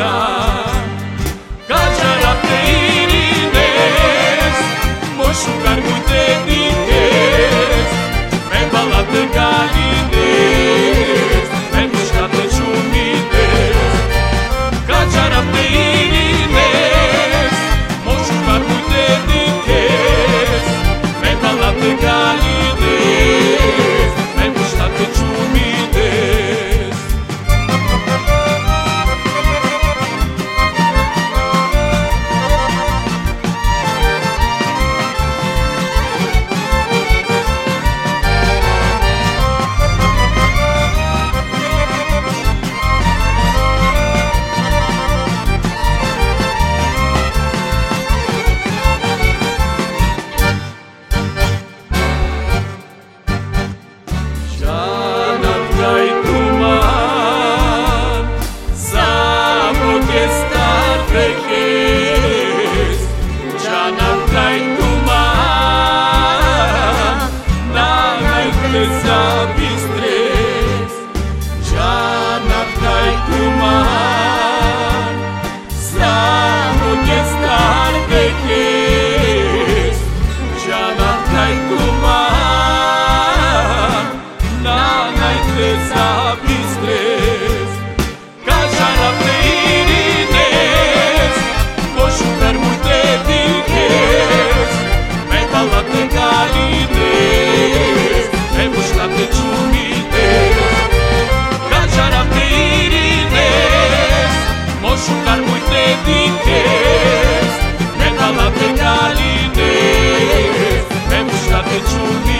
now. que tu